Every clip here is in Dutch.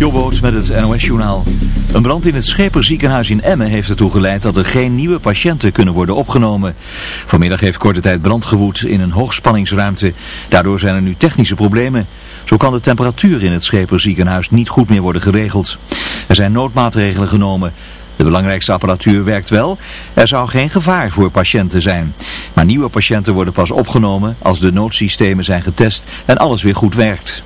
Jobboot met het NOS-journaal. Een brand in het Scheperziekenhuis in Emmen heeft ertoe geleid dat er geen nieuwe patiënten kunnen worden opgenomen. Vanmiddag heeft korte tijd brand gewoed in een hoogspanningsruimte. Daardoor zijn er nu technische problemen. Zo kan de temperatuur in het Scheperziekenhuis niet goed meer worden geregeld. Er zijn noodmaatregelen genomen. De belangrijkste apparatuur werkt wel. Er zou geen gevaar voor patiënten zijn. Maar nieuwe patiënten worden pas opgenomen als de noodsystemen zijn getest en alles weer goed werkt.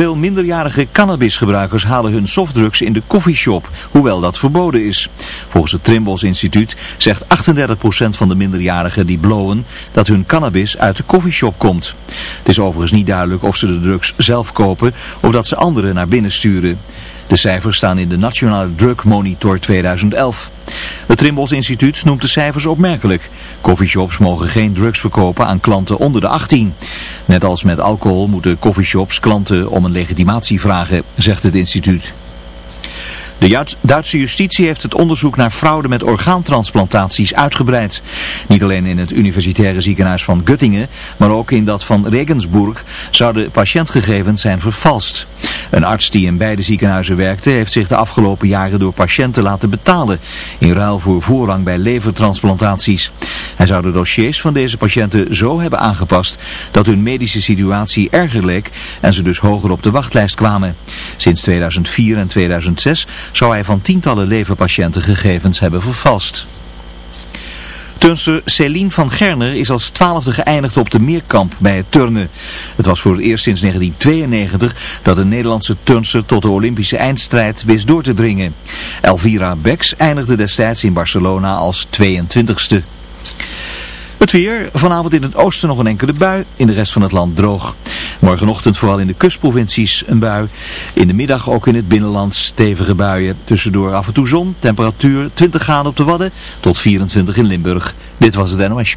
Veel minderjarige cannabisgebruikers halen hun softdrugs in de koffieshop, hoewel dat verboden is. Volgens het Trimbos Instituut zegt 38% van de minderjarigen die blowen dat hun cannabis uit de koffieshop komt. Het is overigens niet duidelijk of ze de drugs zelf kopen of dat ze anderen naar binnen sturen. De cijfers staan in de Nationale Drug Monitor 2011. Het Trimbos Instituut noemt de cijfers opmerkelijk. Coffeeshops mogen geen drugs verkopen aan klanten onder de 18. Net als met alcohol moeten coffeeshops klanten om een legitimatie vragen, zegt het instituut. De Duitse justitie heeft het onderzoek naar fraude met orgaantransplantaties uitgebreid. Niet alleen in het universitaire ziekenhuis van Göttingen, maar ook in dat van Regensburg zouden patiëntgegevens zijn vervalst. Een arts die in beide ziekenhuizen werkte heeft zich de afgelopen jaren door patiënten laten betalen in ruil voor voorrang bij levertransplantaties. Hij zou de dossiers van deze patiënten zo hebben aangepast dat hun medische situatie erger leek en ze dus hoger op de wachtlijst kwamen. Sinds 2004 en 2006 zou hij van tientallen leverpatiënten gegevens hebben vervalst. Turnster Céline van Gerner is als twaalfde geëindigd op de meerkamp bij het turnen. Het was voor het eerst sinds 1992 dat een Nederlandse turnster tot de Olympische eindstrijd wist door te dringen. Elvira Beks eindigde destijds in Barcelona als 22ste. Het weer, vanavond in het oosten nog een enkele bui, in de rest van het land droog. Morgenochtend vooral in de kustprovincies een bui. In de middag ook in het binnenland stevige buien. Tussendoor af en toe zon, temperatuur 20 graden op de Wadden tot 24 in Limburg. Dit was het NOS.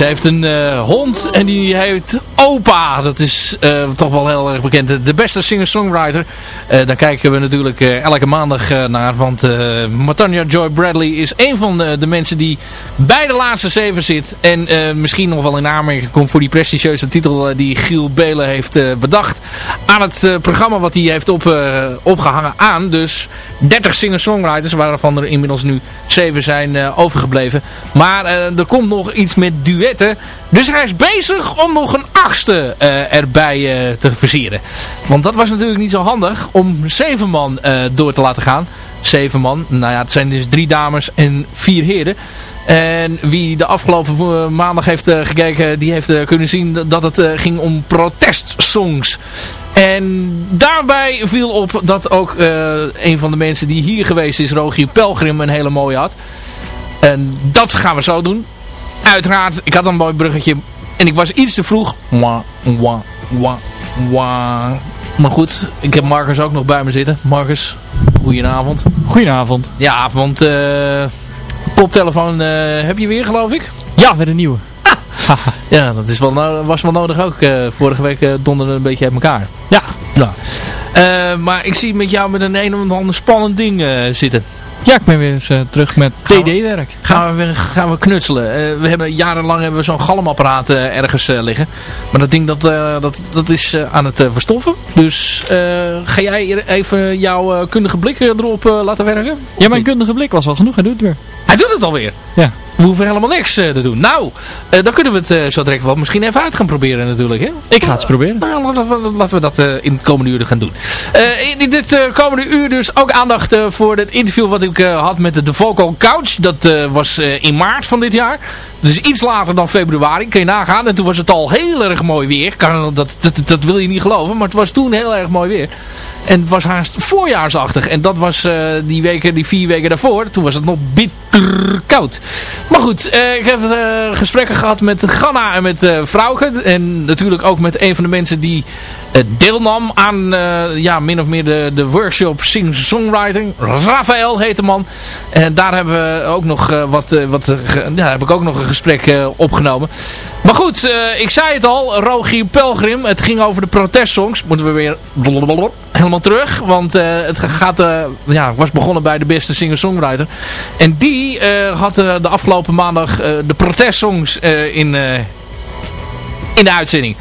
Ze heeft een uh, hond en die heet Opa. Dat is uh, toch wel heel erg bekend. De beste singer-songwriter. Uh, daar kijken we natuurlijk elke maandag naar. Want Matanya Joy Bradley is een van de, mensen die bij de laatste zeven zit. En misschien nog wel in aanmerking komt voor die prestigieuze titel die Giel Belen heeft bedacht. Aan het programma wat hij heeft op, opgehangen aan. Dus 30 singer-songwriters waarvan er inmiddels nu zeven zijn overgebleven. Maar er komt nog iets met duetten. Dus hij is bezig om nog een achtste erbij te versieren. Want dat was natuurlijk niet zo handig om zeven man door te laten gaan. Zeven man. Nou ja, het zijn dus drie dames en vier heren. En wie de afgelopen maandag heeft gekeken, die heeft kunnen zien dat het ging om protestsongs. En daarbij viel op dat ook een van de mensen die hier geweest is, Rogier Pelgrim, een hele mooie had. En dat gaan we zo doen uiteraard, ik had een mooi bruggetje. En ik was iets te vroeg. Maar goed, ik heb Marcus ook nog bij me zitten. Marcus, goedenavond. Goedenavond. Ja, want uh, koptelefoon uh, heb je weer, geloof ik? Ja, weer een nieuwe. Ah. ja, dat is wel was wel nodig ook. Uh, vorige week uh, donderde een beetje uit elkaar. Ja. ja. met ik zie met jou met een een of ander spannend ding zitten. Ja, ik ben weer eens uh, terug met TD-werk. Gaan, we, gaan we knutselen. Uh, we hebben, jarenlang hebben we zo'n galmapparaat uh, ergens liggen. Maar dat ding dat, dat, dat is aan het verstoffen. Dus ga jij even jouw kundige blik erop laten werken? Ja, mijn kundige blik was al genoeg. Hij doet het weer. Hij doet het alweer? Ja. We hoeven helemaal niks uh, te doen. Nou, uh, dan kunnen we het uh, zo direct wel misschien even uit gaan proberen natuurlijk. Hè? Ik ga het proberen. Nou, laten we dat in de komende uren gaan doen. in dit komende uur dus ook aandacht voor het interview wat ik had met de, Vocal Couch. Dat was in maart van dit jaar. Dus iets later dan februari, kun je nagaan. En toen was het al heel erg mooi weer. Kan, dat, dat, dat wil je niet geloven, maar het was toen heel erg mooi weer. En het was haast voorjaarsachtig. En dat was uh, die, weken, die vier weken daarvoor. Toen was het nog bitter koud. Maar goed, uh, ik heb uh, gesprekken gehad met Ganna en met uh. En natuurlijk ook met een van de mensen die deelnam aan ja, min of meer de, de workshop Sing Songwriting. Rafael heet de man. En daar hebben we ook nog wat, wat ja, heb ik ook nog een gesprek opgenomen. Maar goed, ik zei het al, Rogier Pelgrim, het ging over de protestsongs. Moeten we weer helemaal terug, want het gaat, ja, was begonnen bij de beste singer-songwriter. En die had de afgelopen maandag de protestsongs in, in de uitzending.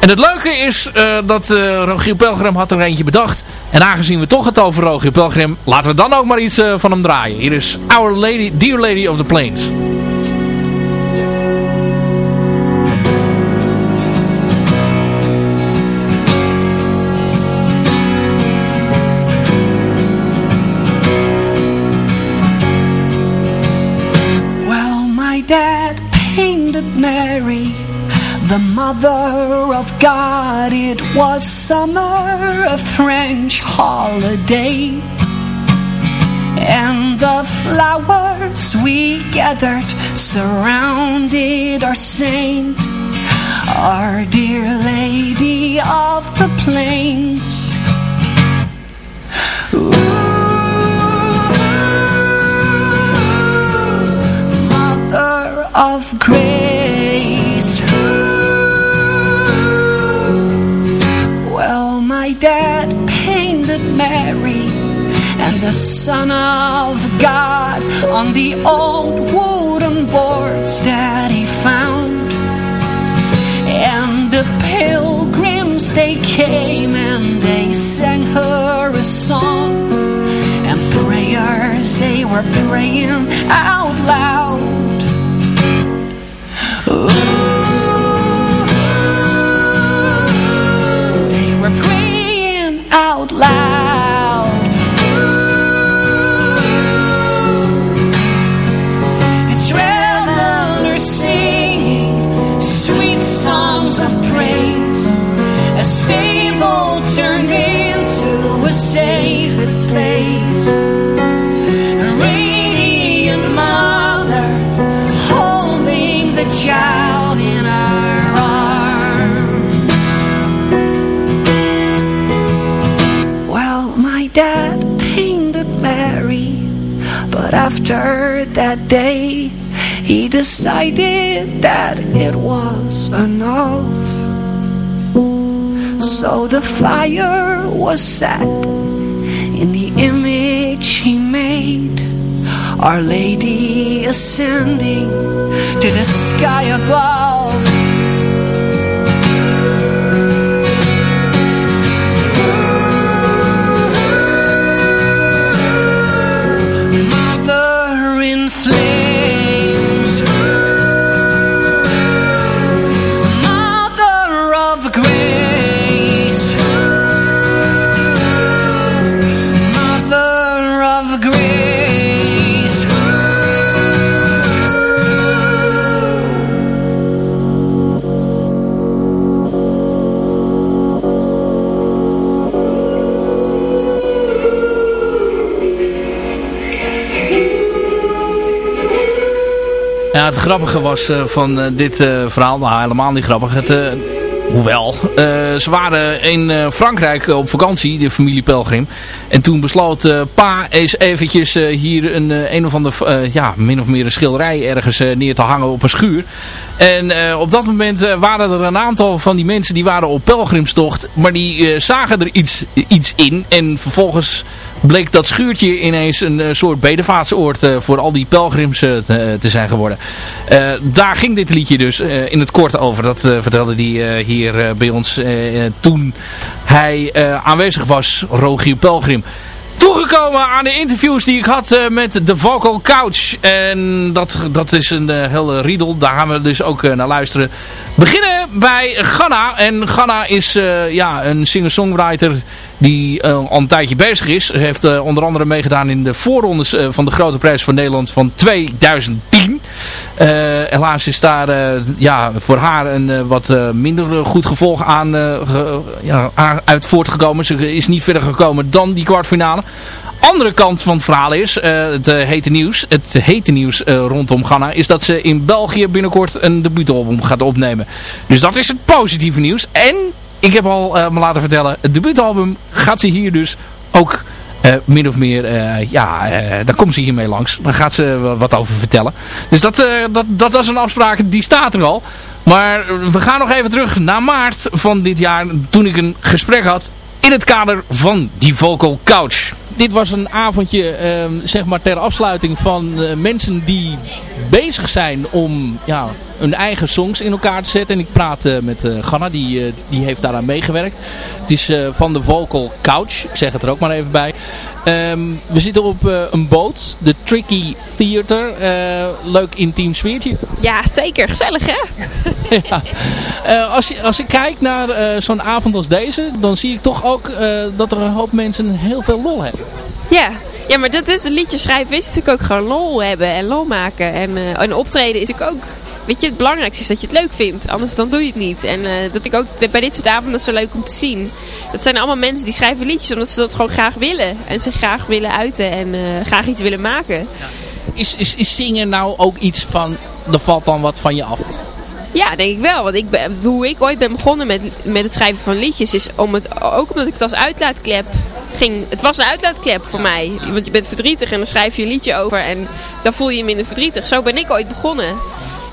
En het leuke is dat Rogier Pelgrim had er eentje bedacht. En aangezien we toch het over Rogier Pelgrim, laten we dan ook maar iets van hem draaien. Hier is Our Lady, Dear Lady of the Plains. The mother of God. It was summer, a French holiday. And the flowers we gathered surrounded our saint, our dear lady of the plains. Ooh. of grace. Dad painted Mary and the Son of God on the old wooden boards that he found. And the pilgrims, they came and they sang her a song. And prayers, they were praying out loud. They after that day, He decided that it was enough. So the fire was set In the image he made. Our Lady ascending To the sky above flame. Ja, het grappige was eh, van eh, dit eh, verhaal, nou helemaal niet grappig. Het, hoewel, ze waren in Frankrijk op vakantie, de familie Pelgrim. En toen besloot pa eens eventjes hier een, een of ander, eh, ja, min of meer een schilderij ergens neer te hangen op een schuur. En op dat moment waren er een aantal van die mensen die waren op pelgrimstocht. Maar die zagen er iets, iets in. En vervolgens bleek dat schuurtje ineens een eh, soort bedevaartsoord eh, voor al die pelgrims eh, te, zijn geworden. Daar ging dit liedje dus in het kort over. Dat vertelde hij hier bij ons toen hij aanwezig was, Rogier Pelgrim toegekomen aan de interviews die ik had eh, met de Vocal Couch. En dat, dat is een uh, hele riedel. Daar gaan we dus ook uh, naar luisteren. Beginnen bij Ganna. En Ganna is ja, een singer-songwriter die al een tijdje bezig is. Hij heeft onder andere meegedaan in de voorrondes van de Grote Prijs van Nederland van 2010. Helaas is daar ja, voor haar een wat minder goed gevolg aan, ja, uit voortgekomen. Ze is niet verder gekomen dan die kwartfinale andere kant van het verhaal is, het hete nieuws, het hete nieuws rondom Ghana, is dat ze in België binnenkort een debuutalbum gaat opnemen. Dus dat is het positieve nieuws. En ik heb al me laten vertellen, het debuutalbum gaat ze hier dus ook min of meer, ja, daar komt ze hiermee langs. Daar gaat ze wat over vertellen. Dus dat, dat, dat was een afspraak, die staat er al. Maar we gaan nog even terug naar maart van dit jaar, toen ik een gesprek had in het kader van die Vocal Couch. Dit was een avondje uh, zeg maar ter afsluiting van mensen die bezig zijn om ja, hun eigen songs in elkaar te zetten. En ik praat uh, met uh, Ganna, die, die heeft daaraan meegewerkt. Het is van de Vocal Couch, ik zeg het er ook maar even bij. Um, we zitten op een boot, de Tricky Theater. leuk intiem sfeertje. Ja, zeker. Gezellig hè? ja. als, je, als ik kijk naar zo'n avond als deze, dan zie ik toch ook dat er een hoop mensen heel veel lol hebben. Ja, ja, maar dat is een liedje schrijven is natuurlijk ook gewoon lol hebben en lol maken. En, uh, en optreden is natuurlijk ook, weet je, het belangrijkste is dat je het leuk vindt. Anders dan doe je het niet. En uh, dat ik ook bij dit soort avonden zo leuk om te zien. Dat zijn allemaal mensen die schrijven liedjes omdat ze dat gewoon graag willen. En ze graag willen uiten en uh, graag iets willen maken. Is, is, is zingen nou ook iets van, er valt dan wat van je af? Ja, denk ik wel. Want ik ben, hoe ik ooit ben begonnen met, met het schrijven van liedjes is om het, ook omdat ik het als uitlaatklep ging. Het was een uitlaatklep voor mij. Want je bent verdrietig en dan schrijf je een liedje over en dan voel je je minder verdrietig. Zo ben ik ooit begonnen.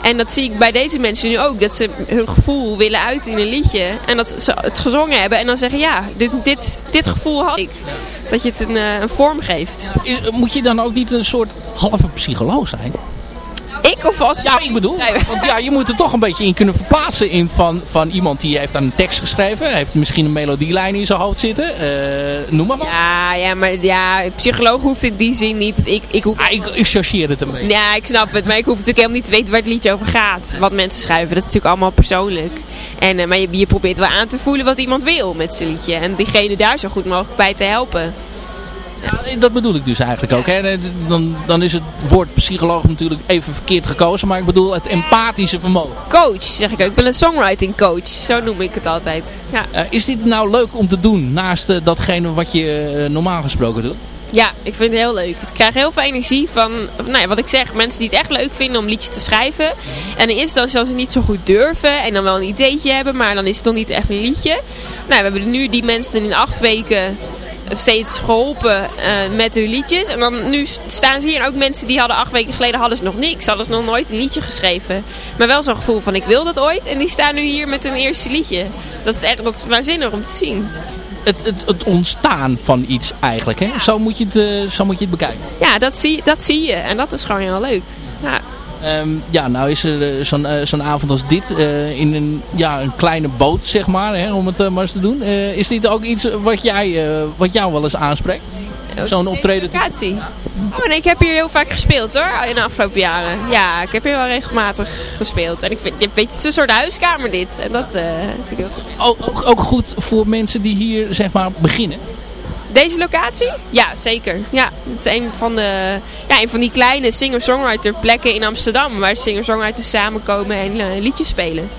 En dat zie ik bij deze mensen nu ook. Dat ze hun gevoel willen uiten in een liedje. En dat ze het gezongen hebben. En dan zeggen ja, dit, dit, dit gevoel had ik. Dat je het een, een vorm geeft. Moet je dan ook niet een soort halve psycholoog zijn? Ik of als Ja, ik bedoel. Want ja, je moet er toch een beetje in kunnen verplaatsen in van, van iemand die heeft aan een tekst geschreven. Heeft misschien een melodielijn in zijn hoofd zitten. Uh, noem maar wat. Ja, ja, maar ja, psycholoog hoeft in die zin niet. Ik, ik, hoef... ah, ik, ik chargeer het ermee. Ja, ik snap het. Maar ik hoef natuurlijk helemaal niet te weten waar het liedje over gaat. Wat mensen schrijven. Dat is natuurlijk allemaal persoonlijk. En, uh, maar je, je probeert wel aan te voelen wat iemand wil met zijn liedje. En diegene daar zo goed mogelijk bij te helpen. Ja, dat bedoel ik dus eigenlijk ook. Hè. Dan, dan is het woord psycholoog natuurlijk even verkeerd gekozen. Maar ik bedoel het empathische vermogen. Coach, zeg ik ook. Ik ben een songwriting coach. Zo noem ik het altijd. Ja. Uh, is dit nou leuk om te doen naast uh, datgene wat je uh, normaal gesproken doet? Ja, ik vind het heel leuk. Ik krijg heel veel energie van, nou ja, wat ik zeg, mensen die het echt leuk vinden om liedjes te schrijven. En in eerste instantie als ze niet zo goed durven en dan wel een ideetje hebben, maar dan is het nog niet echt een liedje. Nou, we hebben nu die mensen in acht weken steeds geholpen eh, met hun liedjes. En dan nu staan ze hier en ook mensen die hadden acht weken geleden hadden ze nog niks. Hadden ze nog nooit een liedje geschreven. Maar wel zo'n gevoel van ik wil dat ooit. En die staan nu hier met hun eerste liedje. Dat is echt dat is waanzinnig om te zien. Het, het, het ontstaan van iets eigenlijk. Hè? Zo, moet je het, eh, zo moet je het bekijken. Ja, dat zie, dat zie je. En dat is gewoon heel leuk. Ja. Ehm, ja, nou is er eh, zo'n zo'n avond als dit eh, in een, ja, een kleine boot, zeg maar, hè, om het maar eens te doen. Is dit ook iets wat, jij, wat jou wel eens aanspreekt? Zo'n optreden? Locatie. Oh, nee, ik heb hier heel vaak gespeeld hoor, in de afgelopen jaren. Ja, ik heb hier wel regelmatig gespeeld. En ik vind, weet je, het is een soort huiskamer dit. En dat vind ik heel. Ook, ook, ook goed voor mensen die hier, zeg maar, beginnen. Deze locatie? Ja, zeker. Ja, het is een van, de, ja, een van die kleine singer-songwriter plekken in Amsterdam. Waar singer-songwriters samenkomen en eh, liedjes spelen.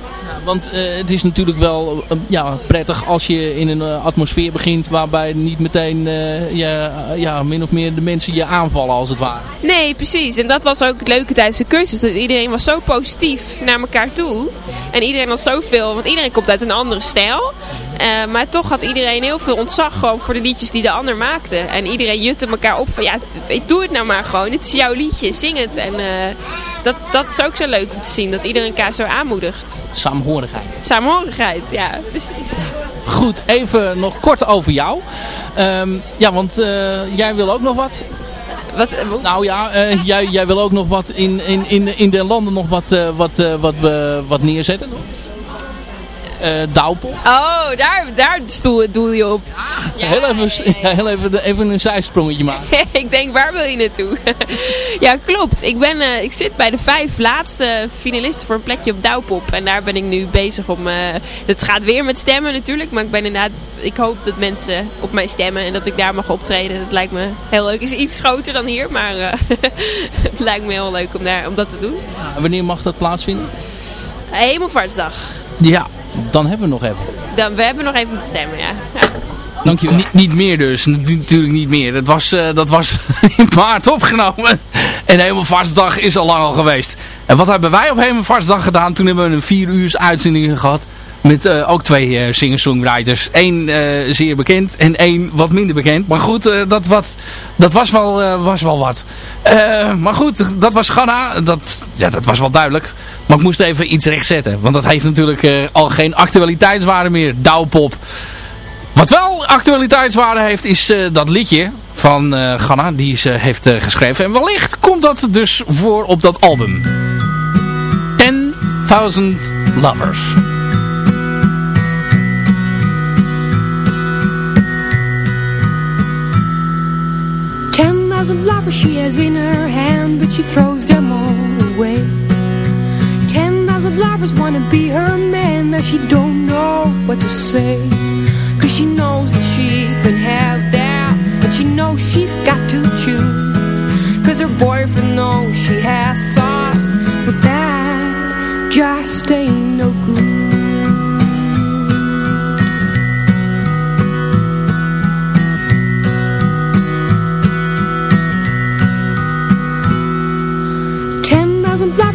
Want eh, het is natuurlijk wel eh, ja, prettig als je in een atmosfeer begint waarbij niet meteen ja, ja, min of meer de mensen je aanvallen als het ware. Nee, precies. En dat was ook het leuke tijdens de cursus. Dat iedereen was zo positief naar elkaar toe. En iedereen had zoveel, want iedereen komt uit een andere stijl. Eh, maar toch had iedereen heel veel ontzag gewoon voor de liedjes die de ander maakte. En iedereen jutte elkaar op van ja, doe het nou maar gewoon. Het is jouw liedje, zing het. En eh, dat, dat is ook zo leuk om te zien, dat iedereen elkaar zo aanmoedigt. Saamhorigheid. Samenhorigheid, ja, precies. Goed, even nog kort over jou. Ehm, ja, want eh, jij wil ook nog wat. Wat, Nou ja, jij, jij wil ook nog wat in, in, in, in de landen nog wat, wat, wat, wat neerzetten. Eh Douwpel. Oh, daar, daar stoel, doel je op. Ja, heel even, heel even, even een zijsprongetje maken. ik denk, waar wil je naartoe? ja, klopt. Ik, ben, eh, ik zit bij de vijf laatste finalisten voor een plekje op Douwpop. En daar ben ik nu bezig om... eh, het gaat weer met stemmen natuurlijk. Maar ik ben inderdaad... Ik hoop dat mensen op mij stemmen en dat ik daar mag optreden. Dat lijkt me heel leuk. is iets groter dan hier, maar eh, het lijkt me heel leuk om, daar, om dat te doen. En wanneer mag dat plaatsvinden? Hemelvaartsdag. Ja, dan hebben we nog even. Dan, we hebben nog even te stemmen, ja. ja. Dankjewel. Niet, niet meer dus, N- natuurlijk niet meer. Dat was, eh, dat was in maart opgenomen. En Hemelvaartsdag is al lang al geweest. En wat hebben wij op Hemelvaartsdag gedaan? Toen hebben we een vier uur uitzending gehad. Met eh, ook twee eh, singer-songwriters. Eén eh, zeer bekend en één wat minder bekend. Maar goed, dat, wat, dat was, wel, was wel wat. Maar goed, dat was Ghana. Dat, ja, dat was wel duidelijk. Maar ik moest even iets rechtzetten. Want dat heeft natuurlijk al geen actualiteitswaarde meer. Douwpop. Wat wel actualiteitswaarde heeft is dat liedje van Ghana die ze heeft geschreven. En wellicht komt dat dus voor op dat album. 10.000 Lovers. Thousand lovers she has in her hand, but she throws them all away. Ten thousand lovers wanna be her man, that she don't know what to say. Cause she knows that she can have that, but she knows she's got to choose. Cause her boyfriend knows she has some, but that just ain't no good.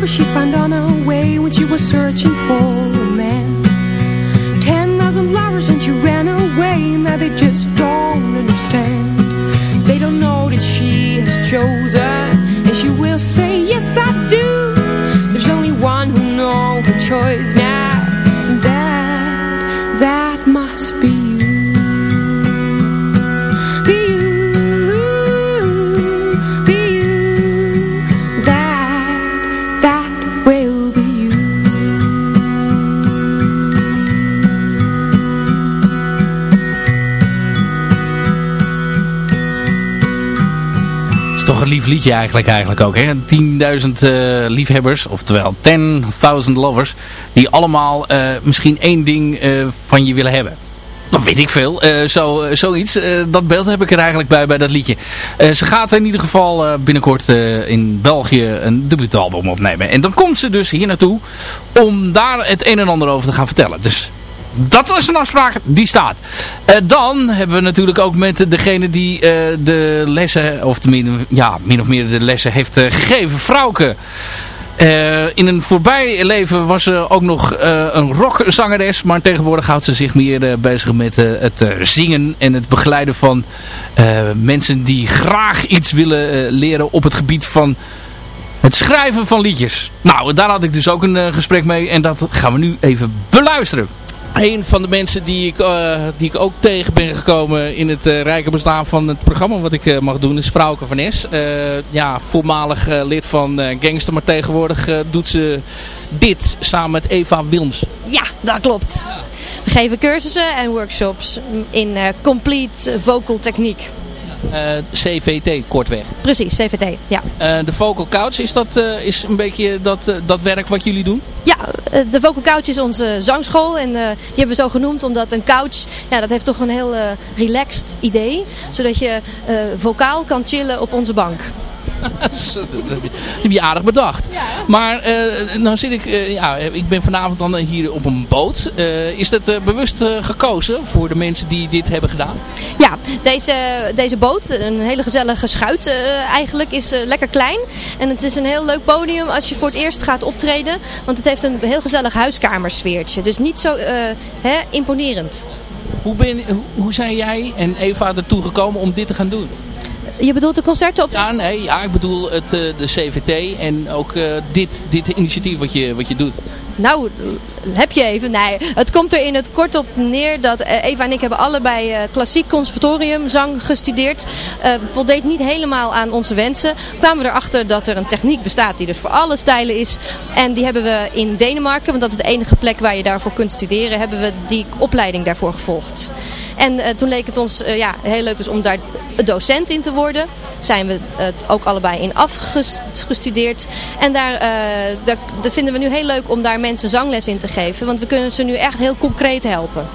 She found on her way when she was searching for a man. Eigenlijk, eigenlijk ook. hè? 10.000 eh, liefhebbers, oftewel 10.000 lovers, die allemaal eh, misschien één ding eh, van je willen hebben. Dat weet ik veel. Zo, zoiets. Dat beeld heb ik er eigenlijk bij, bij dat liedje. Ze gaat in ieder geval binnenkort in België een debuutalbum opnemen. En dan komt ze dus hier naartoe om daar het een en ander over te gaan vertellen. Dus dat is een afspraak die staat. Eh, dan hebben we natuurlijk ook met degene die eh, de lessen, of min, ja, min of meer de lessen heeft eh, gegeven, Frauke. In een voorbij leven was ze ook nog uh, een rockzangeres. Maar tegenwoordig houdt ze zich meer uh, bezig met het zingen en het begeleiden van mensen die graag iets willen leren op het gebied van het schrijven van liedjes. Nou, daar had ik dus ook een gesprek mee en dat gaan we nu even beluisteren. Een van de mensen die ik, uh, die ik ook tegen ben gekomen in het uh, rijke bestaan van het programma wat ik uh, mag doen is Vrouwke van Es. ja, voormalig lid van Gangster, maar tegenwoordig doet ze dit samen met Eva Wilms. Ja, dat klopt. We geven cursussen en workshops in complete vocal techniek. CVT kortweg. Precies, CVT, ja. de Vocal Couch, is dat is een beetje dat, dat werk wat jullie doen? Ja, de Vocal Couch is onze zangschool en die hebben we zo genoemd omdat een couch, ja, dat heeft toch een heel relaxed idee. Zodat je vocaal kan chillen op onze bank. dat heb je aardig bedacht. Maar uh, nou zit ik, uh, ja, ik ben vanavond dan hier op een boot. Is dat bewust gekozen voor de mensen die dit hebben gedaan? Ja, deze, deze boot, een hele gezellige schuit eigenlijk, is lekker klein. En het is een heel leuk podium als je voor het eerst gaat optreden. Want het heeft een heel gezellig huiskamersfeertje. Dus niet zo hè, imponerend. Hoe, ben, hoe zijn jij en Eva ertoe gekomen om dit te gaan doen? Je bedoelt de concerten op... Ja, nee, ja ik bedoel het, uh, de CVT en ook uh, dit, dit initiatief wat je, wat je doet. Nou, heb je even. Nee, het komt er in het kort op neer dat uh, Eva en ik hebben allebei klassiek conservatorium zang gestudeerd. voldeed niet helemaal aan onze wensen. Kwamen we erachter dat er een techniek bestaat die er voor alle stijlen is. En die hebben we in Denemarken, want dat is de enige plek waar je daarvoor kunt studeren, hebben we die opleiding daarvoor gevolgd. En toen leek het ons ja, heel leuk dus om daar docent in te worden. Zijn we het ook allebei in afgestudeerd. En daar, daar, dat vinden we nu heel leuk om daar mensen zangles in te geven. Want we kunnen ze nu echt heel concreet helpen.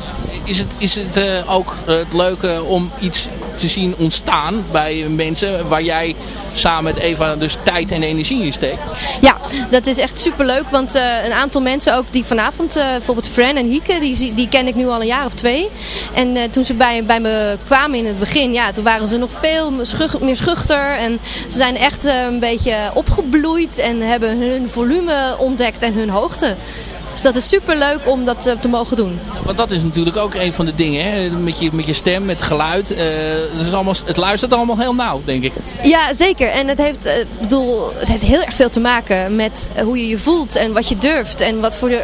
Is het, is het ook het leuke om iets te zien ontstaan bij mensen waar jij samen met Eva dus tijd en energie in steekt? Ja, dat is echt superleuk, want uh, een aantal mensen ook die vanavond, uh, bijvoorbeeld Fran en Hieke, die, die ken ik nu al een jaar of twee. En uh, toen ze bij, bij me kwamen in het begin, ja, toen waren ze nog veel meer schuchter en ze zijn echt een beetje opgebloeid en hebben hun volume ontdekt en hun hoogte. Dus dat is super leuk om dat te mogen doen. want dat is natuurlijk ook een van de dingen. Hè? Met, je, met je stem, met geluid. Uh, het, is allemaal, het luistert allemaal heel nauw, denk ik. Ja, zeker. En het heeft, uh, bedoel, het heeft heel erg veel te maken met hoe je je voelt. En wat je durft. En wat voor, uh,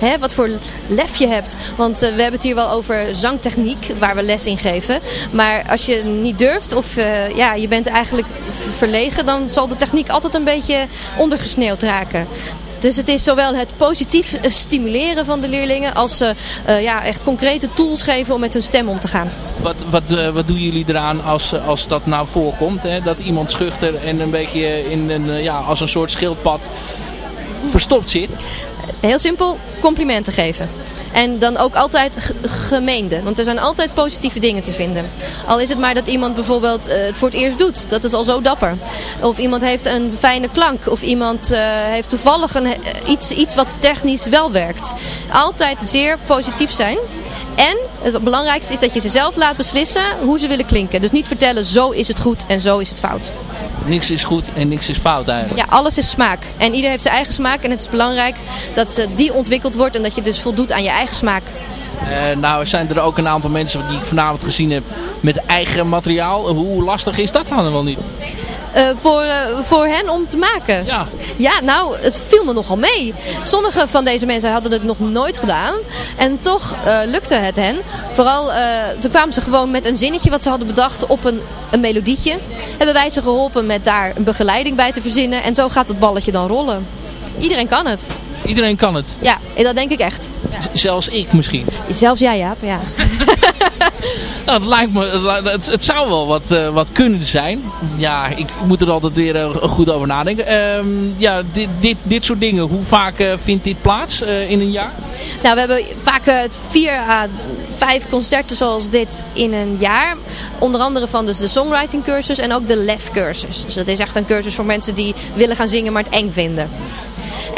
hè, wat voor lef je hebt. Want we hebben het hier wel over zangtechniek. Waar we les in geven. Maar als je niet durft. Of ja, je bent eigenlijk verlegen. Dan zal de techniek altijd een beetje ondergesneeuwd raken. Dus het is zowel het positief stimuleren van de leerlingen als ze uh, ja, echt concrete tools geven om met hun stem om te gaan. Wat, wat, uh, wat doen jullie eraan als, als dat nou voorkomt? Hè? Dat iemand schuchter en een beetje in een, ja, als een soort schildpad verstopt zit? Heel simpel, complimenten geven. En dan ook altijd gemeende. Want er zijn altijd positieve dingen te vinden. Al is het maar dat iemand bijvoorbeeld uh, het voor het eerst doet. Dat is al zo dapper. Of iemand heeft een fijne klank. Of iemand uh, heeft toevallig een, iets, iets wat technisch wel werkt. Altijd zeer positief zijn. En het belangrijkste is dat je ze zelf laat beslissen hoe ze willen klinken. Dus niet vertellen zo is het goed en zo is het fout. Niks is goed en niks is fout eigenlijk. Ja, alles is smaak. En ieder heeft zijn eigen smaak. En het is belangrijk dat die ontwikkeld wordt en dat je dus voldoet aan je eigen smaak. Uh, nou zijn er ook een aantal mensen die ik vanavond gezien heb met eigen materiaal. Hoe lastig is dat dan wel niet? Uh, voor, uh, voor hen om te maken. Ja. ja, nou, het viel me nogal mee. Sommige van deze mensen hadden het nog nooit gedaan. En toch uh, lukte het hen. Vooral, toen kwamen ze gewoon met een zinnetje wat ze hadden bedacht op een, een melodietje. Hebben wij ze geholpen met daar een begeleiding bij te verzinnen. En zo gaat het balletje dan rollen. Iedereen kan het. Iedereen kan het? Ja, dat denk ik echt. Ja. Zelfs ik misschien? Zelfs jij, Jaap, ja. nou, het lijkt me, het, het zou wel wat, uh, wat kunnen zijn. Ja, ik moet er altijd weer uh, goed over nadenken. Um, ja, dit, dit, dit soort dingen, hoe vaak uh, vindt dit plaats in een jaar? Nou, we hebben vaak vier à vijf concerten zoals dit in een jaar. Onder andere van dus de songwriting cursus en ook de LEF cursus. Dus dat is echt een cursus voor mensen die willen gaan zingen maar het eng vinden.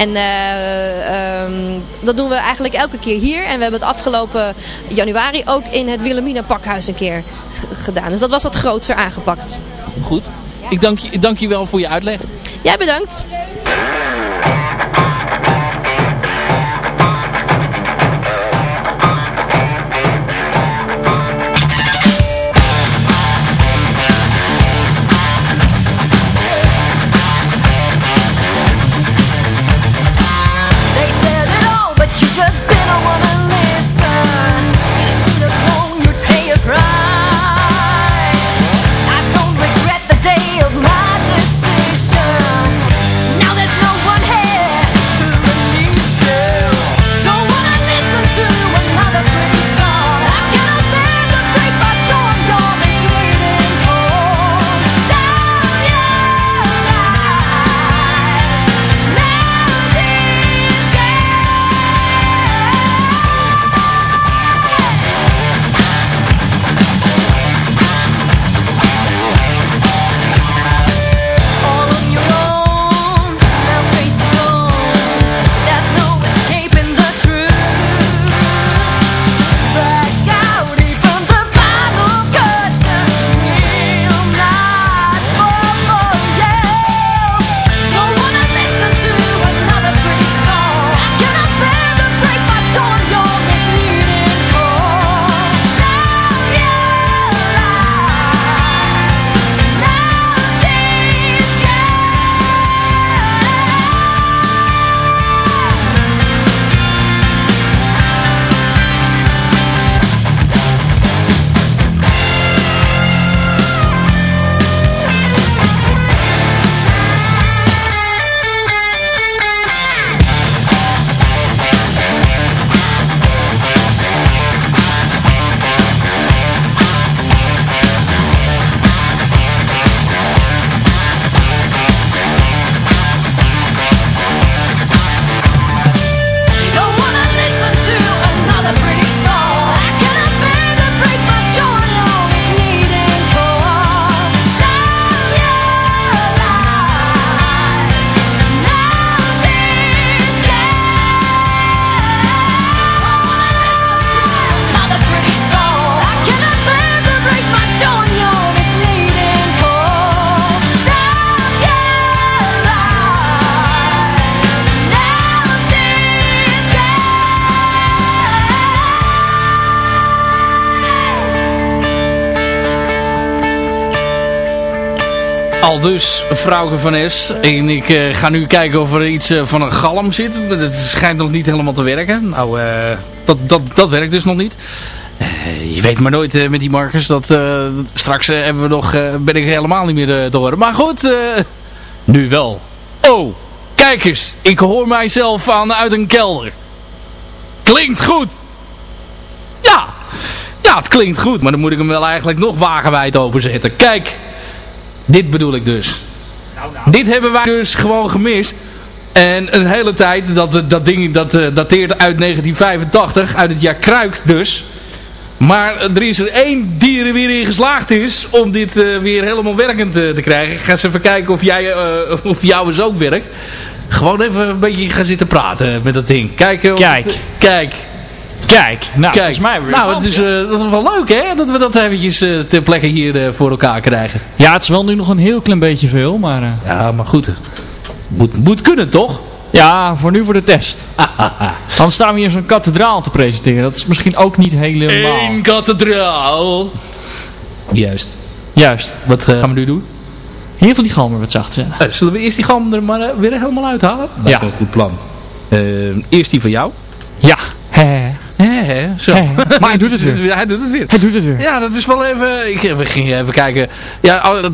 En uh, um, dat doen we eigenlijk elke keer hier. En we hebben het afgelopen januari ook in het Wilhelmina Pakhuis een keer gedaan. Dus dat was wat groter aangepakt. Goed. Ik dank je, ik dank je wel voor je uitleg. Jij bedankt. Dus Frauke van S. En ik eh, ga nu kijken of er iets eh, van een galm zit. Het schijnt nog niet helemaal te werken. Nou, eh, dat, dat, dat werkt dus nog niet. Je weet maar nooit met die markers. Dat, straks hebben we nog, ben ik helemaal niet meer te horen. Maar goed, nu wel. Oh, kijk eens. Ik hoor mijzelf aan uit een kelder. Klinkt goed. Ja, ja, het klinkt goed. Maar dan moet ik hem wel eigenlijk nog wagenwijd openzetten. Kijk, dit bedoel ik dus. Dit hebben wij dus gewoon gemist. En een hele tijd, dat, dat ding dat, eh, dateert uit 1985, uit het jaar Kruik dus. Maar er is er één die er weer in geslaagd is om dit eh, weer helemaal werkend eh, te krijgen. Ik ga eens even kijken of, jij, of jou eens ook werkt. Gewoon even een beetje gaan zitten praten met dat ding. Kijken Kijk. het- kijk. Kijk, nou, Kijk, is mij weer. nou, het is, eh, dat is wel leuk hè, dat we dat eventjes eh, ter plekke hier eh, voor elkaar krijgen. Ja, het is wel nu nog een heel klein beetje veel, maar... Ja, maar goed. Moet, moet kunnen toch? ja, voor nu voor de test. Dan staan we hier zo'n kathedraal te presenteren. Dat is misschien ook niet helemaal... Eén kathedraal. Juist. Juist. Wat gaan we nu doen? Hier van die galmer wat zacht zijn. Eh, zullen we eerst die galm er maar weer helemaal uithalen? Dat Ja. is wel een goed plan. Eerst die van jou. Ja. Zo. Maar hij doet het weer. Hij doet het weer. Hij doet het weer. Ja, dat is wel even... Ik, we gingen even kijken. Ja, oh, dat,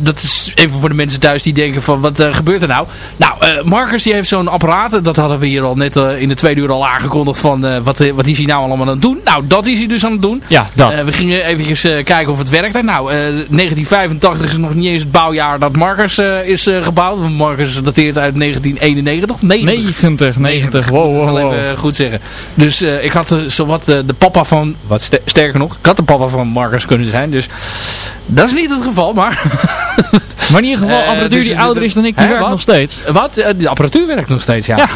dat- is even voor de mensen thuis die denken van... Wat eh, gebeurt er nou? Nou, eh, Marcus die heeft zo'n apparaat. Dat hadden we hier al net eh, in de tweede uur al aangekondigd. Van eh, wat, eh, wat is hij nou allemaal aan het doen? Nou, dat is hij dus aan het doen. Ja, dat. Eh, we gingen eventjes eh, kijken of het werkte. Nou, eh, 1985 is nog niet eens het bouwjaar dat Marcus eh, is eh, gebouwd. Want Marcus dateert uit 1991 of 90. 90, 90. Wow, Dat wow, wow. even goed zeggen. Dus eh, ik had uh, zowat eh, de papa van, wat ster- sterker nog, ik had de papa van Marcus kunnen zijn. Dus dat is niet het geval, maar... Maar in ieder geval, Eh, apparatuur dus die de- ouder is dan ik, die Hè, werkt wat? nog steeds. wat? Eh, de apparatuur werkt nog steeds, ja. Ja.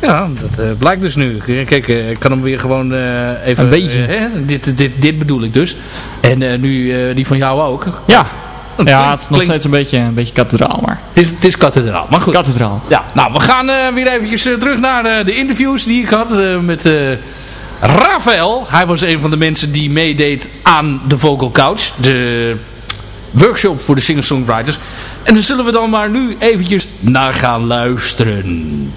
Ja, dat eh, blijkt dus nu. Kijk, eh, ik kan hem weer gewoon eh, even... Een beetje. eh, hè, dit, dit, dit bedoel ik dus. En eh, nu eh, die van jou ook. Ja. Dat Ja, het is nog steeds een beetje, een beetje kathedraal, maar... Het is, het is kathedraal, maar goed. Kathedraal. Ja, nou, we gaan eh, weer eventjes eh, terug naar eh, de interviews die ik had eh, met eh Rafael. Hij was een van de mensen die meedeed aan de Vocal Couch. De workshop voor de singer-songwriters. En daar zullen we dan maar nu eventjes naar gaan luisteren.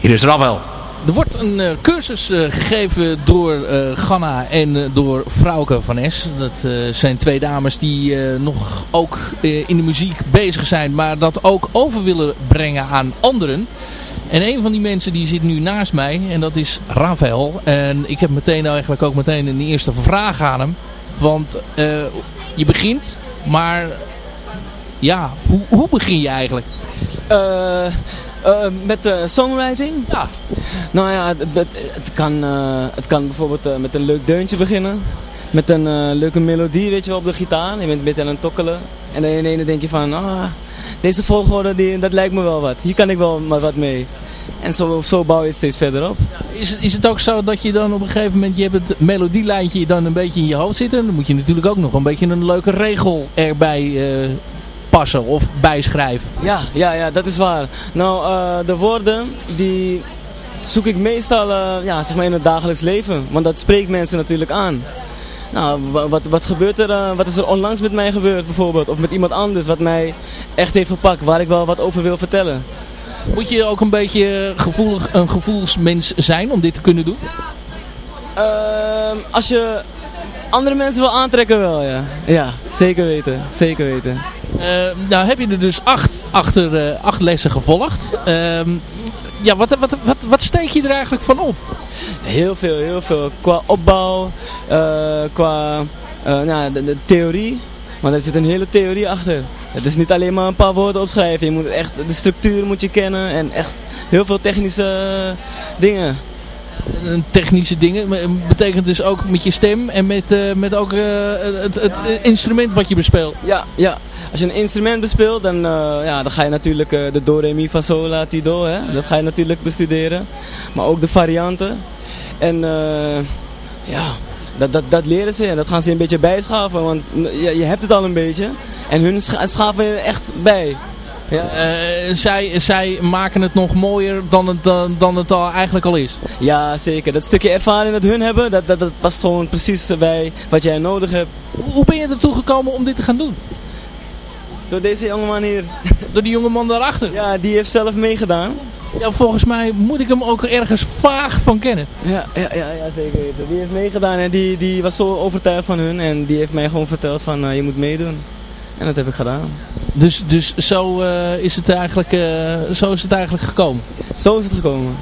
Hier is Rafael. Er wordt een eh, cursus eh, gegeven door eh Ganna en door Frauke van Es. Dat zijn twee dames die nog ook in de muziek bezig zijn, maar dat ook over willen brengen aan anderen. En een van die mensen die zit nu naast mij en dat is Rafael. En ik heb meteen eigenlijk ook meteen een eerste vraag aan hem. Want eh, je begint, maar ja, hoe, hoe begin je eigenlijk? Eh, eh, met de songwriting? Ja. Nou ja, het, kan, het kan bijvoorbeeld met een leuk deuntje beginnen. Met een leuke melodie, weet je wel, op de gitaar. Je bent een beetje aan het tokkelen. En dan in ene denk je van, ah, deze volgorde, die, dat lijkt me wel wat. Hier kan ik wel maar wat mee. En zo, zo bouw je het steeds verder op. Is, het- is het ook zo dat je dan op een gegeven moment, je hebt het melodielijntje dan een beetje in je hoofd zitten. Dan moet je natuurlijk ook nog een beetje een leuke regel erbij eh, passen of bijschrijven. Ja, ja, ja, dat is waar. Nou, eh, de woorden, die zoek ik meestal eh, ja, zeg maar in het dagelijks leven. Want dat spreekt mensen natuurlijk aan. Nou, wa- wat, wat gebeurt er, eh, wat is er onlangs met mij gebeurd bijvoorbeeld? Of met iemand anders wat mij echt heeft gepakt, waar ik wel wat over wil vertellen. Moet je ook een beetje gevoelig, een gevoelsmens zijn om dit te kunnen doen? Ehm, als je andere mensen wil aantrekken wel, ja. Ja, zeker weten, zeker weten. Eh, nou heb je er dus acht, achter, eh, acht lessen gevolgd. Ja, wat, wat, wat, wat steek je er eigenlijk van op? Heel veel, heel veel. Qua opbouw, eh, qua eh, nou, de, de theorie. Maar er zit een hele theorie achter. Het is niet alleen maar een paar woorden opschrijven. Je moet echt, de structuur moet je kennen en echt heel veel technische dingen. Eh, Technische dingen. Maar, eh, Betekent dus ook met je stem en met, eh, met ook het, het, instrument wat je bespeelt. Ja, ja. Als je een instrument bespeelt, dan, ja, dan ga je natuurlijk de do, re, mi, fa, sol, la, ti, do. Hè? Dat ga je natuurlijk bestuderen. Maar ook de varianten. En ja, dat, dat, dat leren ze en dat gaan ze een beetje bijschaven. Want je, je hebt het al een beetje. En hun scha- schaven er echt bij. Ja. Eh, zij, zij maken het nog mooier dan het, dan, dan het al eigenlijk al is. ja, zeker. Dat stukje ervaring dat hun hebben, dat, dat, dat past gewoon precies bij wat jij nodig hebt. Hoe hoe ben je ertoe gekomen om dit te gaan doen? Door deze jongeman hier. Door die jongeman daarachter. Ja, die heeft zelf meegedaan. Ja, volgens mij moet ik hem ook ergens vaag van kennen. Ja, ja, ja, ja zeker weten. Die heeft meegedaan en die, die was zo overtuigd van hun. En die heeft mij gewoon verteld van uh, je moet meedoen. En dat heb ik gedaan. Dus, dus zo, uh, is het eigenlijk, uh, zo is het eigenlijk gekomen? Zo is het gekomen.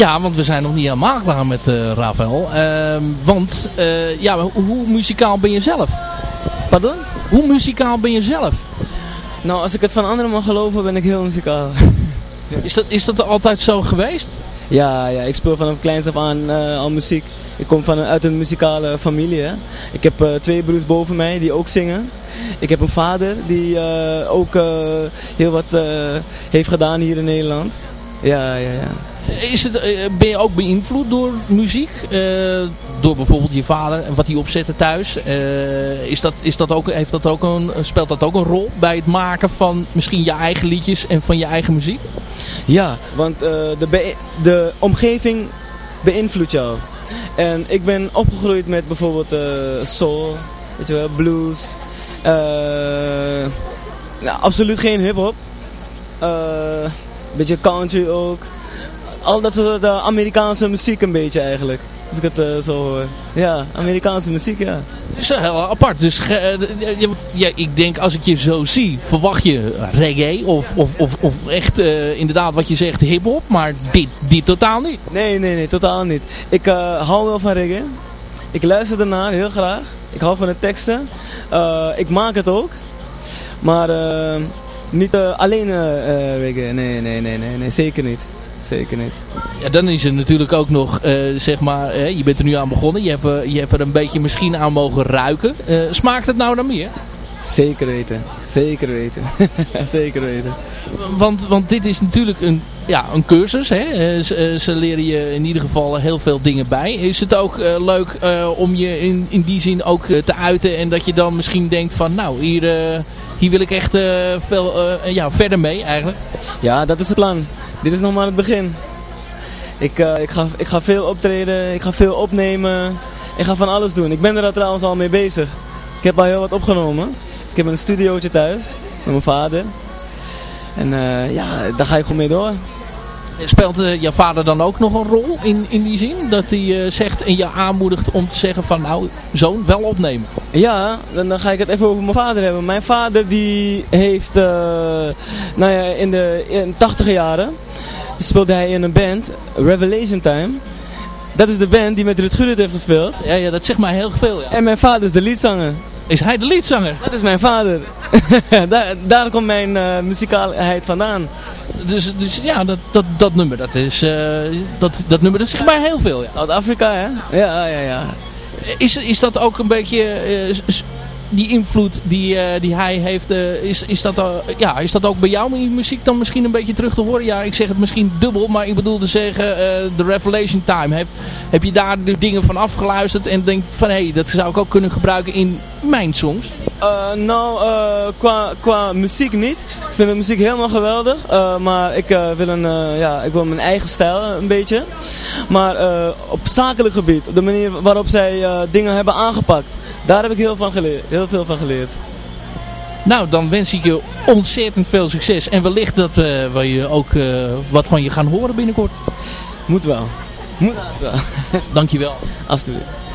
Ja, want we zijn nog niet helemaal klaar met uh, Rafael. Uh, want, uh, ja, hoe muzikaal ben je zelf? Pardon? Hoe muzikaal ben je zelf? Nou, als ik het van anderen mag geloven, ben ik heel muzikaal. is, dat, is dat altijd zo geweest? Ja, ja ik speel vanaf kleins af aan al muziek. Ik kom van, uit een muzikale familie. Hè. Ik heb twee broers boven mij die ook zingen. Ik heb een vader die ook heel wat heeft gedaan hier in Nederland. Ja, ja, ja. Is het, ben je ook beïnvloed door muziek? Uh, door bijvoorbeeld je vader en wat hij opzette thuis? Uh, is dat, is dat ook, heeft dat ook een, speelt dat ook een rol bij het maken van misschien je eigen liedjes en van je eigen muziek? Ja, want de, de omgeving beïnvloedt jou. En ik ben opgegroeid met bijvoorbeeld soul, weet je wel, blues. nou, absoluut geen hip-hop. Beetje country ook al dat soort uh, Amerikaanse muziek een beetje eigenlijk. Als ik het uh, zo hoor. Ja, Amerikaanse muziek, ja. Het is heel apart. Dus ja, ik denk als ik je zo zie, verwacht je reggae of, of, of, of echt inderdaad wat je zegt hip-hop, maar dit, dit totaal niet. Nee, nee, nee, totaal niet. Ik hou wel van reggae. Ik luister ernaar heel graag. Ik hou van de teksten. ik maak het ook. Maar niet alleen reggae. Nee, nee, nee, nee, nee, zeker niet zeker niet. Ja, dan is er natuurlijk ook nog, uh, zeg maar, uh, je bent er nu aan begonnen. Je hebt, uh, je hebt er een beetje misschien aan mogen ruiken. smaakt het nou naar meer? Zeker weten. Zeker weten. Zeker weten. Want, want dit is natuurlijk een, ja, een cursus. Hè? Eh, ze, ze, leren je in ieder geval heel veel dingen bij. Is het ook leuk om je in, in die zin ook te uiten en dat je dan misschien denkt van nou hier, hier wil ik echt veel ja, verder mee eigenlijk? Ja, dat is het plan. Dit is nog maar het begin. Ik, ik, ga, ik ga veel optreden, ik ga veel opnemen. Ik ga van alles doen. Ik ben er trouwens al mee bezig. Ik heb al heel wat opgenomen. Ik heb een studiootje thuis met mijn vader. En uh, ja, daar ga ik gewoon mee door. Speelt uh, jouw vader dan ook nog een rol in, in die zin? Dat hij uh, zegt en je aanmoedigt om te zeggen van nou, zoon, wel opnemen. Ja, dan, dan, ga ik het even over mijn vader hebben. Mijn vader die heeft, nou ja, in de in 80 jaren speelde hij in een band, Revelation Time. Dat is de band die met Ruud Gullit heeft gespeeld. Ja, ja, dat zegt mij heel veel. Ja. En mijn vader is de liedzanger. Is hij de liedzanger? Dat is mijn vader. daar, daar komt mijn uh, muzikaalheid vandaan. Dus, dus ja, dat, dat, dat nummer, dat is, uh, dat, dat nummer, dat zegt mij heel veel. Ja. Zuid-Afrika, hè? Ja, ja, ja. Is, is dat ook een beetje... Uh, die invloed die, uh, die hij heeft, uh, is, is, dat, uh, ja, is dat ook bij jou in muziek dan misschien een beetje terug te horen? Ja, ik zeg het misschien dubbel, maar ik bedoel te zeggen, de Revelation Time. Heb, heb je daar de dingen van afgeluisterd en denkt van, hé, hey, dat zou ik ook kunnen gebruiken in mijn songs? nou, qua, qua muziek niet. Ik vind de muziek helemaal geweldig, maar ik, wil een, ja, ik wil mijn eigen stijl een beetje. Maar op zakelijk gebied, de manier waarop zij dingen hebben aangepakt. Daar heb ik heel, van geleerd, heel veel van geleerd. Nou, dan wens ik je ontzettend veel succes. En wellicht dat uh, we je ook uh, wat van je gaan horen binnenkort. Moet wel. Moet wel. Dankjewel. Alsjeblieft.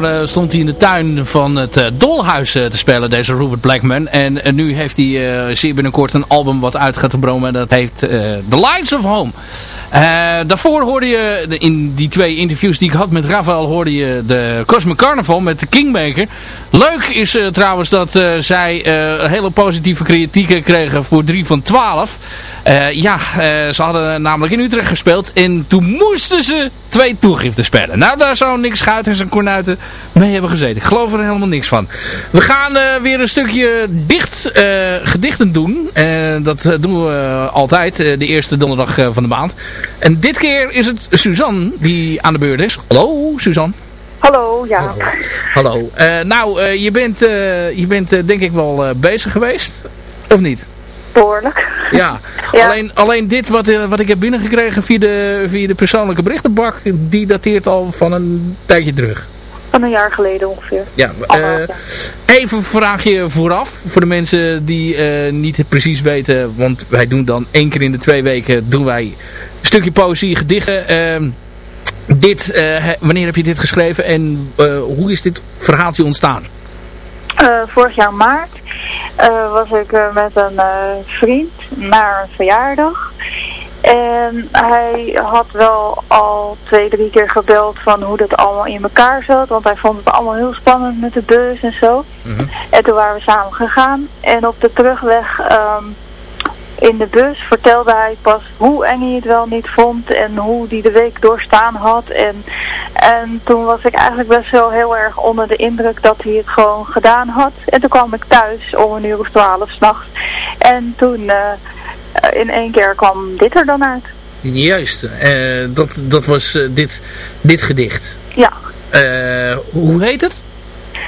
Jaar stond hij in de tuin van het Dolhuis te spelen, deze Robert Blackman. En nu heeft hij zeer binnenkort een album wat uit gaat bromen. Dat heet The Lights of Home. Daarvoor hoorde je, in die twee interviews die ik had met Rafael, hoorde je de Cosmic Carnival met de Kingmaker. Leuk is trouwens dat uh, zij hele positieve kritieken kregen voor 3 van 12. ja, ze hadden namelijk in Utrecht gespeeld en toen moesten ze twee toegiften spelen. Nou, daar zou niks Schuiters en Kornuiten mee hebben gezeten. Ik geloof er helemaal niks van. We gaan weer een stukje dicht gedichten doen. dat doen we altijd, de eerste donderdag van de maand. En dit keer is het Suzanne die aan de beurt is. Hallo Suzanne. Hallo, ja. Hallo. Uh, nou, uh, je bent, uh, je bent denk ik wel bezig geweest, of niet? Behoorlijk. Ja, ja. Alleen, alleen dit wat, wat ik heb binnengekregen via de, via de persoonlijke berichtenbak, die dateert al van een tijdje terug. Van een jaar geleden ongeveer. Ja, even vraag je vooraf, voor de mensen die niet precies weten, want wij doen dan één keer in de twee weken, doen wij stukje poëzie, gedichten. Ehm, dit, wanneer heb je dit geschreven en hoe is dit verhaaltje ontstaan? Uh, vorig jaar maart was ik met een vriend naar een verjaardag. En hij had wel al twee, drie keer gebeld van hoe dat allemaal in elkaar zat. Want hij vond het allemaal heel spannend met de bus en zo. Mm -hmm. En toen waren we samen gegaan. En op de terugweg... Um, in de bus vertelde hij pas hoe eng hij het wel niet vond en hoe hij de week doorstaan had. En, en toen was ik eigenlijk best wel heel erg onder de indruk dat hij het gewoon gedaan had. En toen kwam ik thuis om een uur of twaalf s'nachts. En toen uh, in één keer kwam dit er dan uit. Juist, uh, dat, dat was uh, dit, dit gedicht. Ja. hoe heet het?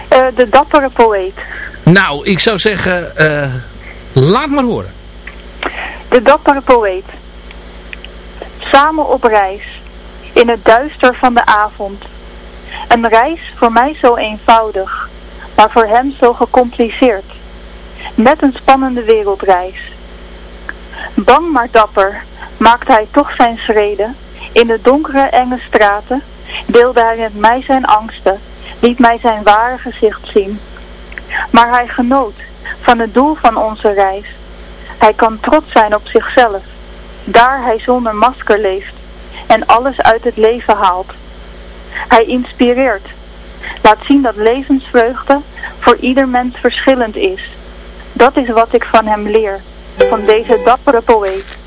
de Dappere Poëet. Nou, ik zou zeggen, laat maar horen. De dappere poëet. Samen op reis, in het duister van de avond. Een reis voor mij zo eenvoudig, maar voor hem zo gecompliceerd. Net een spannende wereldreis. Bang maar dapper maakt hij toch zijn schreden. In de donkere enge straten deelde hij met mij zijn angsten, liet mij zijn ware gezicht zien. Maar hij genoot van het doel van onze reis hij kan trots zijn op zichzelf, daar hij zonder masker leeft en alles uit het leven haalt. Hij inspireert, laat zien dat levensvreugde voor ieder mens verschillend is. Dat is wat ik van hem leer, van deze dappere poëet.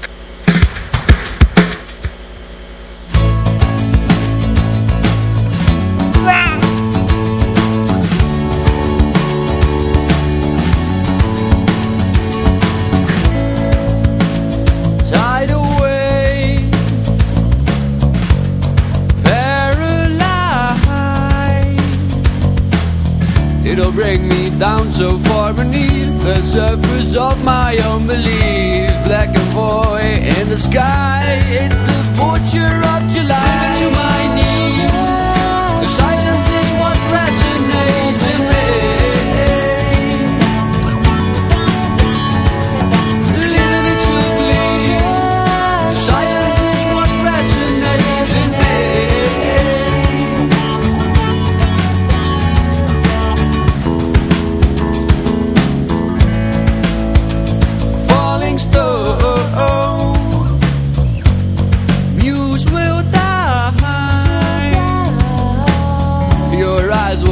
Bring me down so far beneath the surface of my own belief. Black and void in the sky, it's the vulture of July.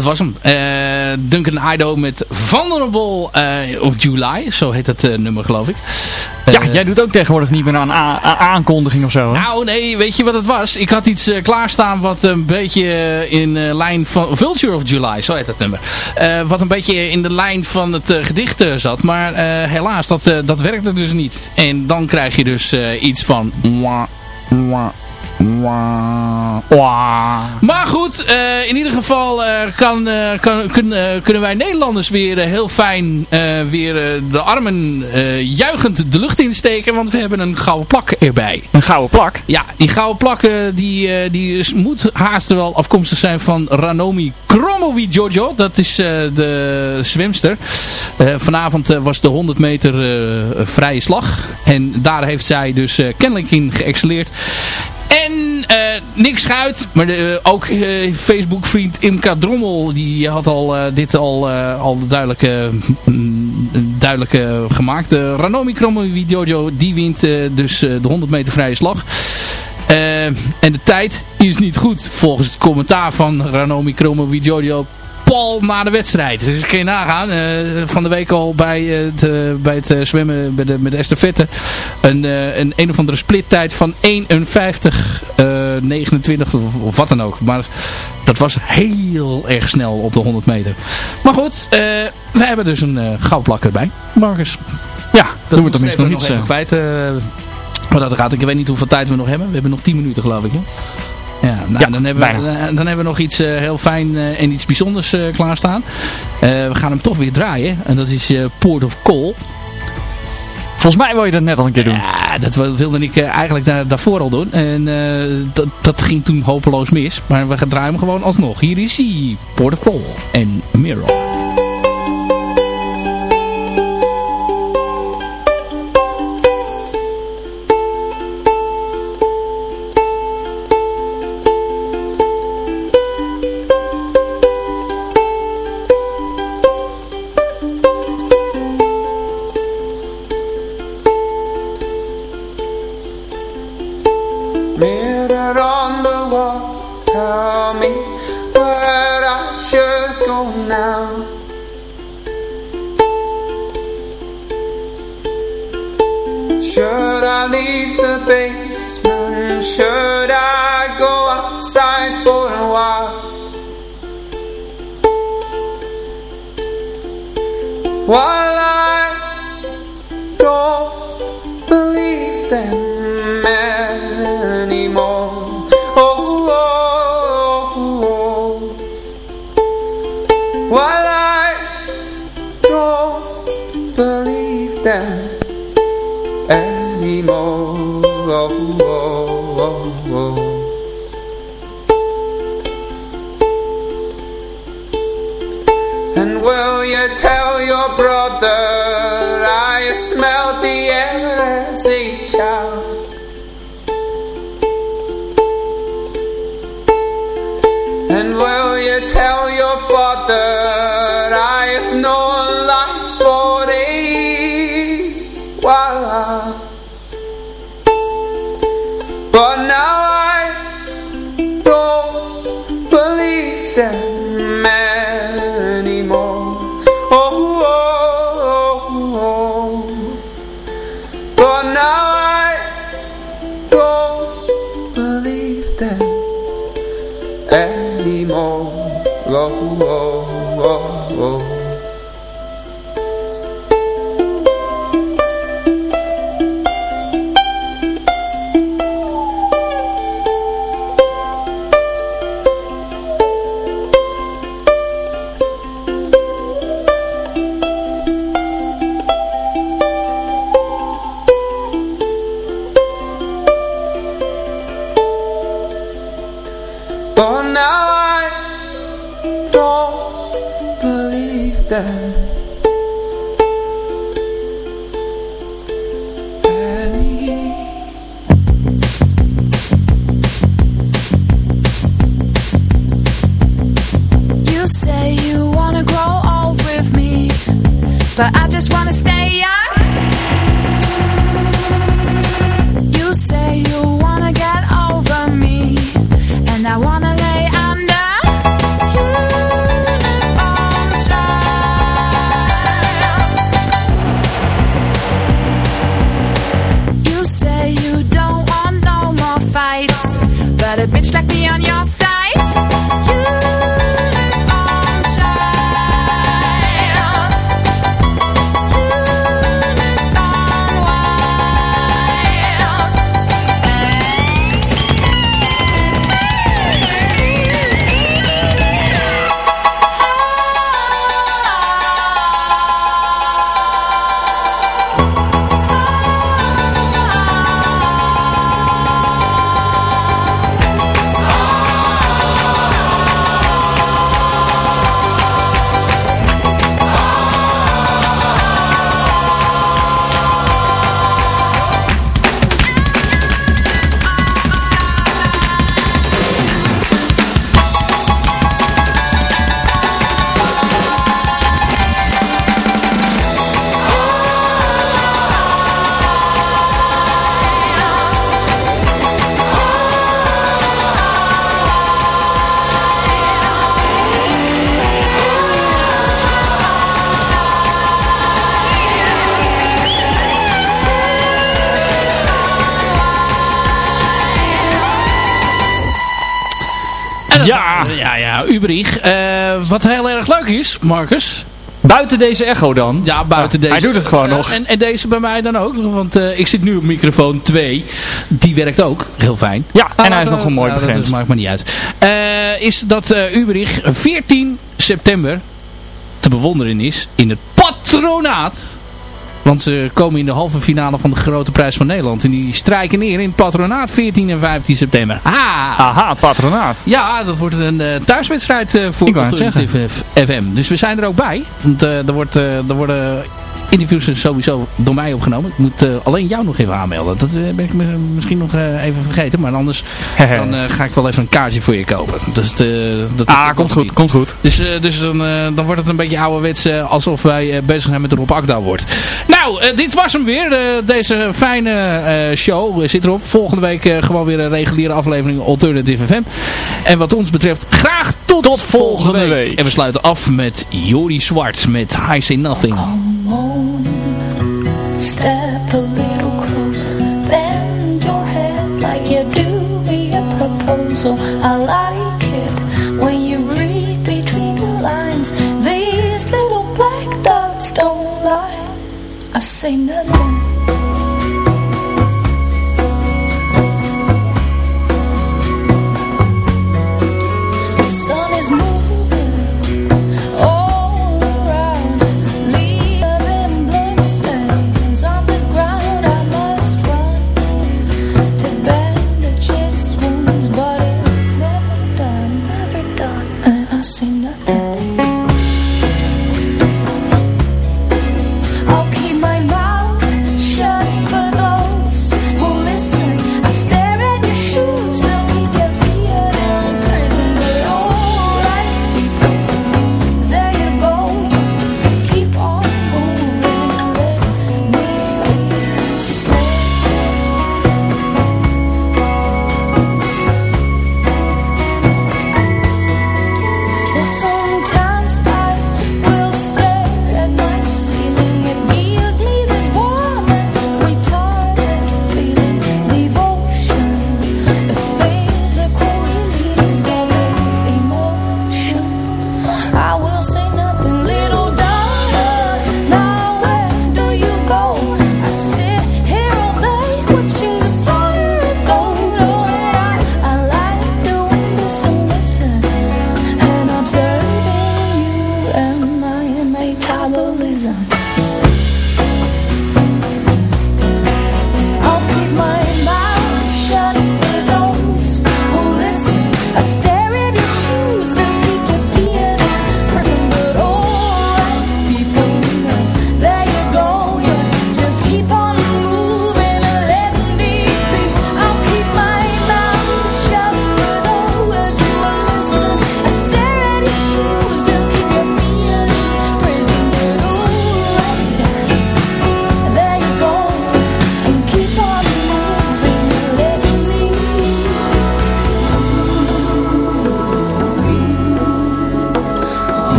Dat was hem. Duncan Ido met Vulnerable of July. Zo heet het nummer geloof ik. Ja, jij doet ook tegenwoordig niet meer aan, aankondiging of zo. Hè? Nou nee, weet je wat het was? Ik had iets klaarstaan wat een beetje in lijn van Vulture of July, zo heet het nummer. wat een beetje in de lijn van het gedicht zat. Maar helaas, dat, dat werkte dus niet. En dan krijg je dus iets van... Maar goed, uh, in ieder geval uh, kan, uh, kan, kun, kunnen wij Nederlanders weer heel fijn weer de armen juichend de lucht insteken. Want we hebben een gouden plak erbij. Een gouden plak? Ja, die gouden plak die, die moet haast wel afkomstig zijn van Ranomi Kromowi Jojo. Dat is de zwemster. vanavond was de 100 meter vrije slag. En daar heeft zij dus kennelijk in geëxceleerd. En uh, Nick Schuit, maar uh, ook uh, Facebook-vriend Imka Drommel, die had al dit al, al duidelijk, duidelijk gemaakt. Ranomi Kromowi Jojo, die wint dus de 100 meter vrije slag. en de tijd is niet goed volgens het commentaar van Ranomi Kromowi pal na de wedstrijd. Dus kan je nagaan. Uh, van de week al bij het, uh, bij het zwemmen bij de, met de estafette. Een, een een of andere splittijd van 51, 29 of, of, wat dan ook. Maar dat was heel erg snel op de 100 meter. Maar goed, we hebben dus een goudplak erbij. Marcus. Ja, dat doen we tenminste nog even kwijt. maar dat gaat. Ik weet niet hoeveel tijd we nog hebben. We hebben nog 10 minuten geloof ik. Hè? Ja, nou, dan, hebben we, dan hebben we nog iets uh, heel fijn uh, en iets bijzonders uh, klaarstaan. we gaan hem toch weer draaien. En dat is Port of Call. Volgens mij wil je dat net al een keer doen. Ja, dat wilde ik eigenlijk daar, daarvoor al doen. En dat, dat ging toen hopeloos mis. Maar we gaan draaien hem gewoon alsnog. Hier is hij. Port of Call en Mirror. Ubrich. Eh, wat heel erg leuk is, Marcus. Buiten deze echo dan? Ja, buiten deze. Hij doet het gewoon Eh, nog. En, en deze bij mij dan ook. Want eh, ik zit nu op microfoon 2. Die werkt ook. Heel fijn. Ja, en hij laten is nog een mooi ja, begrensd. Dat maakt me niet uit. Is dat Ubrich 14 september te bewonderen is in het patronaat. Want ze komen in de halve finale van de Grote Prijs van Nederland. En die strijken neer in patronaat 14 en 15 september. Ha! Aha, patronaat. Ja, dat wordt een eh, thuiswedstrijd eh, voor Alternative FM. Dus we zijn er ook bij. Want er, wordt, er worden interviews sowieso door mij opgenomen. Ik moet eh, alleen jou nog even aanmelden. Dat eh, ben ik mi- misschien nog eh, even vergeten. Maar anders dan, eh, ga ik wel even een kaartje voor je kopen. Dus, dat Ah, dat komt goed, niet. komt goed. Dus, eh, dus dan, eh, dan wordt het een beetje ouderwets alsof wij bezig zijn met de Rob Akda wordt. Nou, dit was hem weer. eh, deze fijne eh, show zit erop. Volgende week eh, gewoon weer een reguliere aflevering Alternative FM. En wat ons betreft graag tot, Tot volgende week. En we sluiten af met Jori Zwart met I Say Nothing. Step a little closer, bend your head like you do me a proposal. I like it when you read between the lines. These little black dots don't lie. I say nothing.